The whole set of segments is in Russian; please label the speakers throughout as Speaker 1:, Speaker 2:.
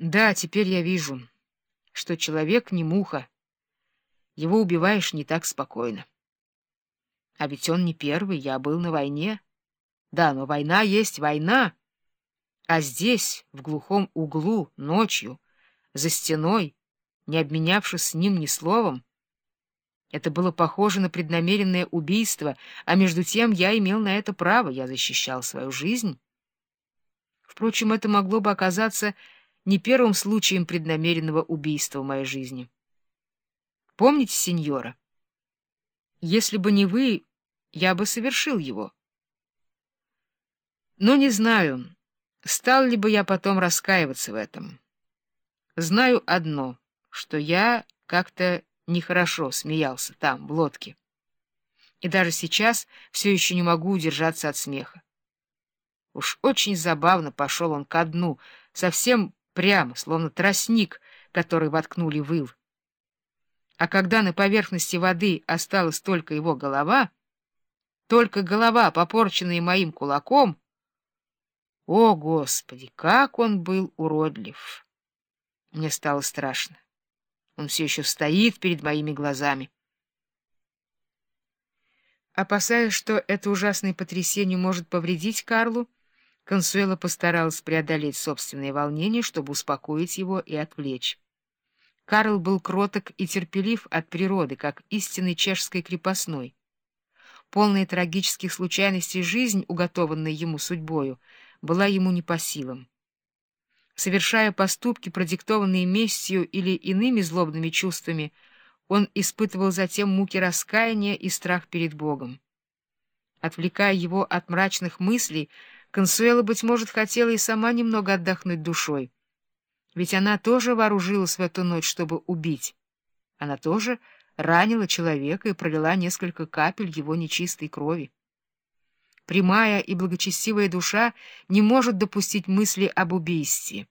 Speaker 1: Да, теперь я вижу, что человек не муха. Его убиваешь не так спокойно. А ведь он не первый, я был на войне. Да, но война есть война. А здесь, в глухом углу, ночью, за стеной, не обменявшись с ним ни словом, это было похоже на преднамеренное убийство, а между тем я имел на это право, я защищал свою жизнь. Впрочем, это могло бы оказаться не первым случаем преднамеренного убийства в моей жизни. Помните, сеньора? Если бы не вы, я бы совершил его. Но не знаю, стал ли бы я потом раскаиваться в этом. Знаю одно, что я как-то нехорошо смеялся там, в лодке. И даже сейчас все еще не могу удержаться от смеха. Уж очень забавно пошел он ко дну, совсем прямо, словно тростник, который воткнули в. А когда на поверхности воды осталась только его голова, только голова, попорченная моим кулаком, о, Господи, как он был уродлив! Мне стало страшно. Он все еще стоит перед моими глазами. Опасаясь, что это ужасное потрясение может повредить Карлу, Консуэла постаралась преодолеть собственное волнение, чтобы успокоить его и отвлечь. Карл был кроток и терпелив от природы, как истинный чешский крепостной. Полная трагических случайностей жизнь, уготованная ему судьбою, была ему не по силам. Совершая поступки, продиктованные местью или иными злобными чувствами, он испытывал затем муки раскаяния и страх перед Богом. Отвлекая его от мрачных мыслей, Консуэла, быть может, хотела и сама немного отдохнуть душой. Ведь она тоже вооружилась в эту ночь, чтобы убить. Она тоже ранила человека и пролила несколько капель его нечистой крови. Прямая и благочестивая душа не может допустить мысли об убийстве,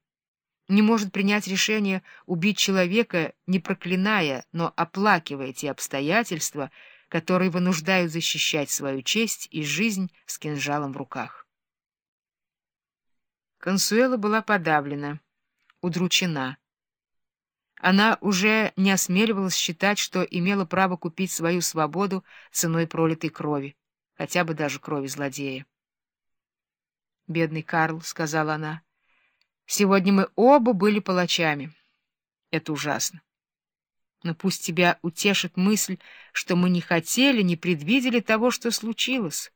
Speaker 1: не может принять решение убить человека, не проклиная, но оплакивая те обстоятельства, которые вынуждают защищать свою честь и жизнь с кинжалом в руках. Консуэла была подавлена, удручена. Она уже не осмеливалась считать, что имела право купить свою свободу ценой пролитой крови, хотя бы даже крови злодея. «Бедный Карл», — сказала она, — «сегодня мы оба были палачами. Это ужасно. Но пусть тебя утешит мысль, что мы не хотели, не предвидели того, что случилось.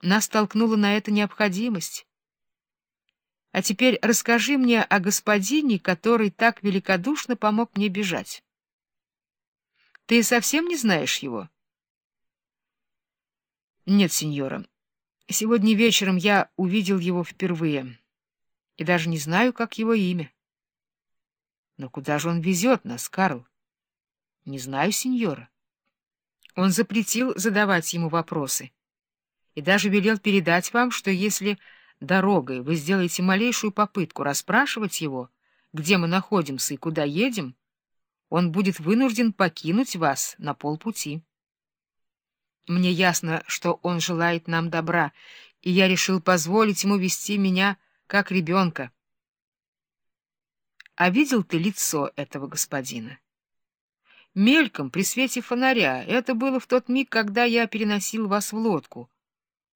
Speaker 1: Нас толкнула на это необходимость». А теперь расскажи мне о господине, который так великодушно помог мне бежать. Ты совсем не знаешь его? Нет, сеньора. Сегодня вечером я увидел его впервые и даже не знаю, как его имя. Но куда же он везет нас, Карл? Не знаю, сеньора. Он запретил задавать ему вопросы и даже велел передать вам, что если дорогой вы сделаете малейшую попытку расспрашивать его, где мы находимся и куда едем, он будет вынужден покинуть вас на полпути. Мне ясно, что он желает нам добра, и я решил позволить ему вести меня как ребенка. А видел ты лицо этого господина? Мельком, при свете фонаря. Это было в тот миг, когда я переносил вас в лодку.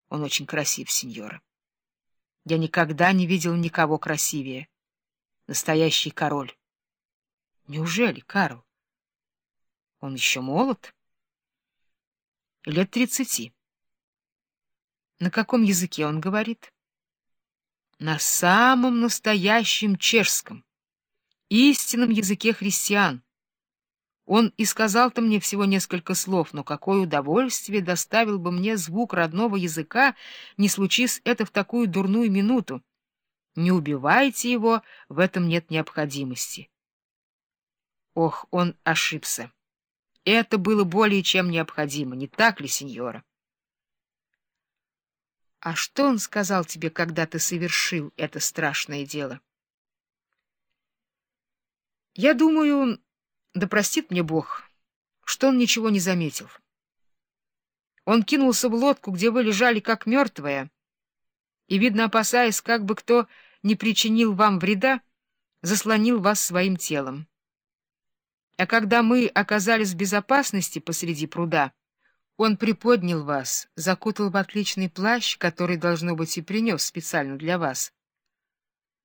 Speaker 1: Он очень красив, сеньора. Я никогда не видел никого красивее. Настоящий король. Неужели, Карл? Он еще молод? Лет тридцати. На каком языке он говорит? На самом настоящем чешском, истинном языке христиан. Он и сказал-то мне всего несколько слов, но какое удовольствие доставил бы мне звук родного языка, не случись это в такую дурную минуту. Не убивайте его, в этом нет необходимости. Ох, он ошибся. Это было более чем необходимо, не так ли, сеньора? А что он сказал тебе, когда ты совершил это страшное дело? Я думаю... Да простит мне Бог, что он ничего не заметил. Он кинулся в лодку, где вы лежали как мертвая, и, видно, опасаясь, как бы кто не причинил вам вреда, заслонил вас своим телом. А когда мы оказались в безопасности посреди пруда, он приподнял вас, закутал в отличный плащ, который, должно быть, и принес специально для вас,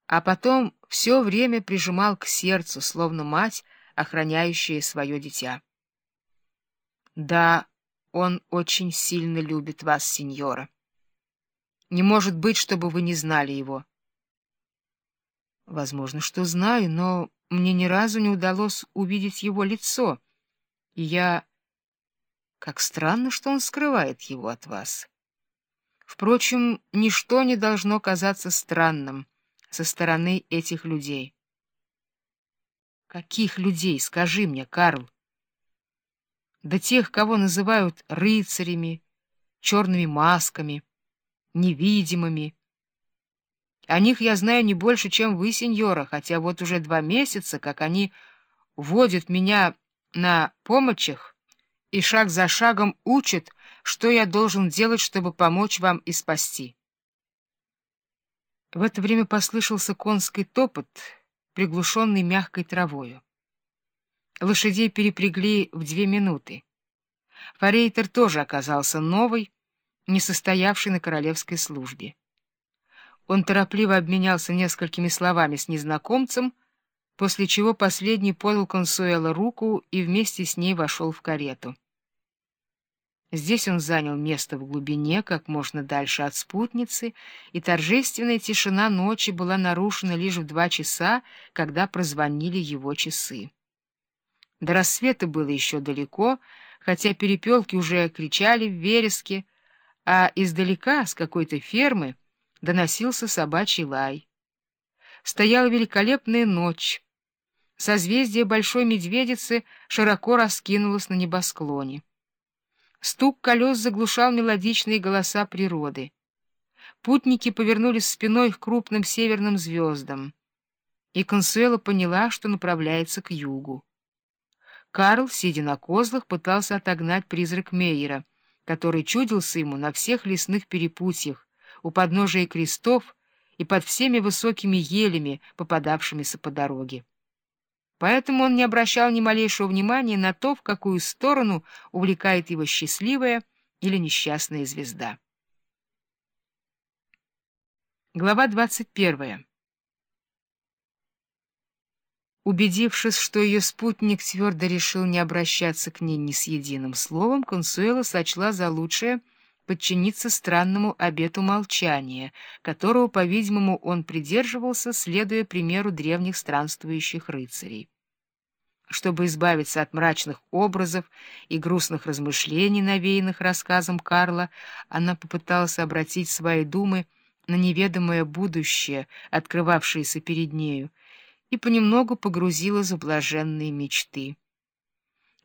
Speaker 1: а потом все время прижимал к сердцу, словно мать, охраняющая свое дитя. Да, он очень сильно любит вас, сеньора. Не может быть, чтобы вы не знали его. Возможно, что знаю, но мне ни разу не удалось увидеть его лицо, и я... Как странно, что он скрывает его от вас. Впрочем, ничто не должно казаться странным со стороны этих людей. Каких людей, скажи мне, Карл? Да тех, кого называют рыцарями, черными масками, невидимыми. О них я знаю не больше, чем вы, сеньора, хотя вот уже два месяца, как они водят меня на помощях и шаг за шагом учат, что я должен делать, чтобы помочь вам и спасти. В это время послышался конский топот, приглушенный мягкой травою. Лошадей перепрягли в две минуты. Форейтер тоже оказался новый, не состоявший на королевской службе. Он торопливо обменялся несколькими словами с незнакомцем, после чего последний подал Консуэло руку и вместе с ней вошел в карету. Здесь он занял место в глубине, как можно дальше от спутницы, и торжественная тишина ночи была нарушена лишь в два часа, когда прозвонили его часы. До рассвета было еще далеко, хотя перепелки уже кричали в вереске, а издалека, с какой-то фермы, доносился собачий лай. Стояла великолепная ночь. Созвездие Большой Медведицы широко раскинулось на небосклоне. Стук колес заглушал мелодичные голоса природы. Путники повернулись спиной к крупным северным звездам, и Консуэла поняла, что направляется к югу. Карл, сидя на козлах, пытался отогнать призрак Мейера, который чудился ему на всех лесных перепутьях, у подножия крестов и под всеми высокими елями, попадавшимися по дороге. Поэтому он не обращал ни малейшего внимания на то, в какую сторону увлекает его счастливая или несчастная звезда. Глава 21. Убедившись, что ее спутник твердо решил не обращаться к ней ни с единым словом, Консуэла сочла за лучшее подчиниться странному обету молчания, которого, по-видимому, он придерживался, следуя примеру древних странствующих рыцарей. Чтобы избавиться от мрачных образов и грустных размышлений, навеянных рассказом Карла, она попыталась обратить свои думы на неведомое будущее, открывавшееся перед нею, и понемногу погрузилась в блаженные мечты.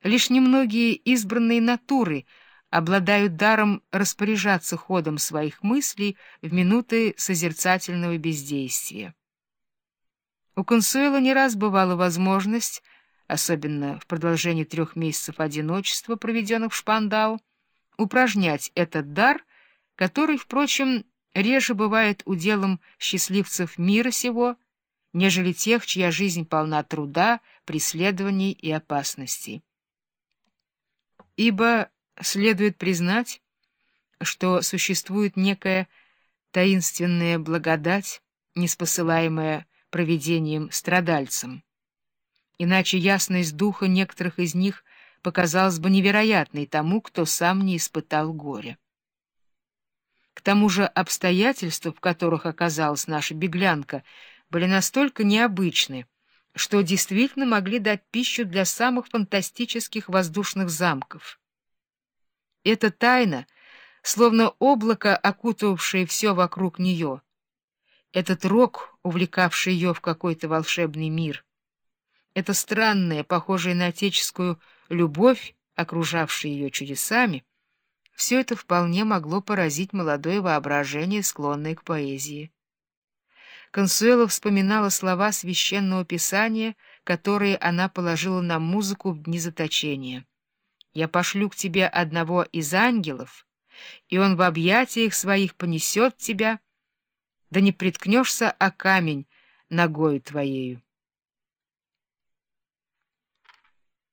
Speaker 1: Лишь немногие избранные натуры — обладают даром распоряжаться ходом своих мыслей в минуты созерцательного бездействия. У Консуэла не раз бывала возможность, особенно в продолжении трех месяцев одиночества, проведенных в Шпандау, упражнять этот дар, который, впрочем, реже бывает уделом счастливцев мира сего, нежели тех, чья жизнь полна труда, преследований и опасностей. Ибо следует признать, что существует некая таинственная благодать, неспосылаемая провидением страдальцам. Иначе ясность духа некоторых из них показалась бы невероятной тому, кто сам не испытал горя. К тому же обстоятельства, в которых оказалась наша беглянка, были настолько необычны, что действительно могли дать пищу для самых фантастических воздушных замков. Эта тайна, словно облако, окутывавшее все вокруг нее, этот рок, увлекавший ее в какой-то волшебный мир, эта странная, похожая на отеческую любовь, окружавшая ее чудесами, все это вполне могло поразить молодое воображение, склонное к поэзии. Консуэла вспоминала слова священного писания, которые она положила на музыку в дни заточения. Я пошлю к тебе одного из ангелов, и он в объятиях своих понесет тебя, да не приткнешься о камень ногою твоею.